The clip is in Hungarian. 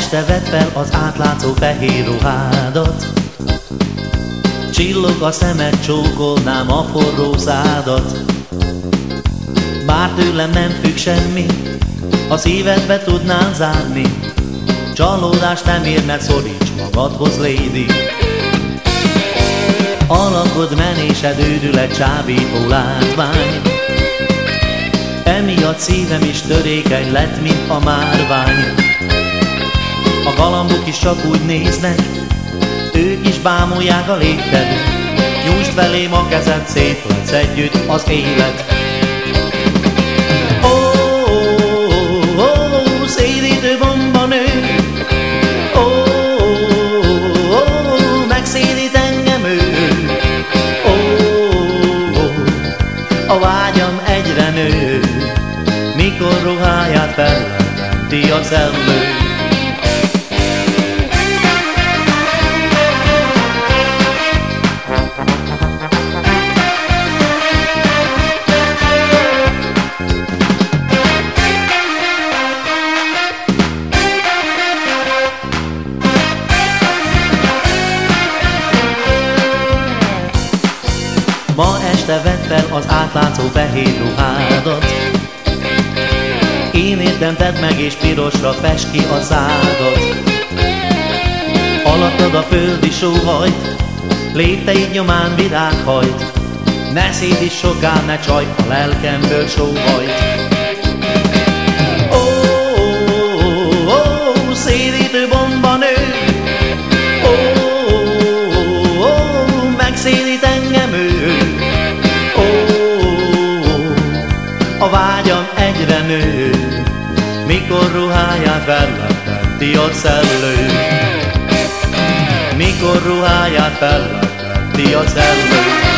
este vedd fel az átlátszó fehér ruhádat, Csillog a szemed, csókolnám a forró szádat. Bár tőlem nem függ semmi, a szívedbe tudnám zárni, Csalódást nem érne, szoríts magadhoz, lady. Alakod menésed őrület csábító látvány, Emiatt szívem is törékeny lett, mint a márvány. Galambok is csak úgy néznek, ők is bámulják a légted. Nyújtsd velém a kezed, szép lesz együtt az élet. Ó, ó, ó, szédítő bomba nő, ó, ó, megszédít engem ő. Ó, a vágyam egyre nő, mikor ruháját fellenti a szellő. Ma este vedd fel az átlátszó fehér ruhádat. Én értem tedd meg és pirosra fest ki a szádat. Alattad a földi sóhajt Lépteid nyomán virághajt. Ne széd is soká, ne csaj, a lelkemből sóhajt. Ó, ó, ó, szédítő bomba nő. Ó, ó, ó, megszédít engem a vágyam egyre nő, mikor ruháját fellepenti a szellő. Mikor ruháját fellepenti a szellő.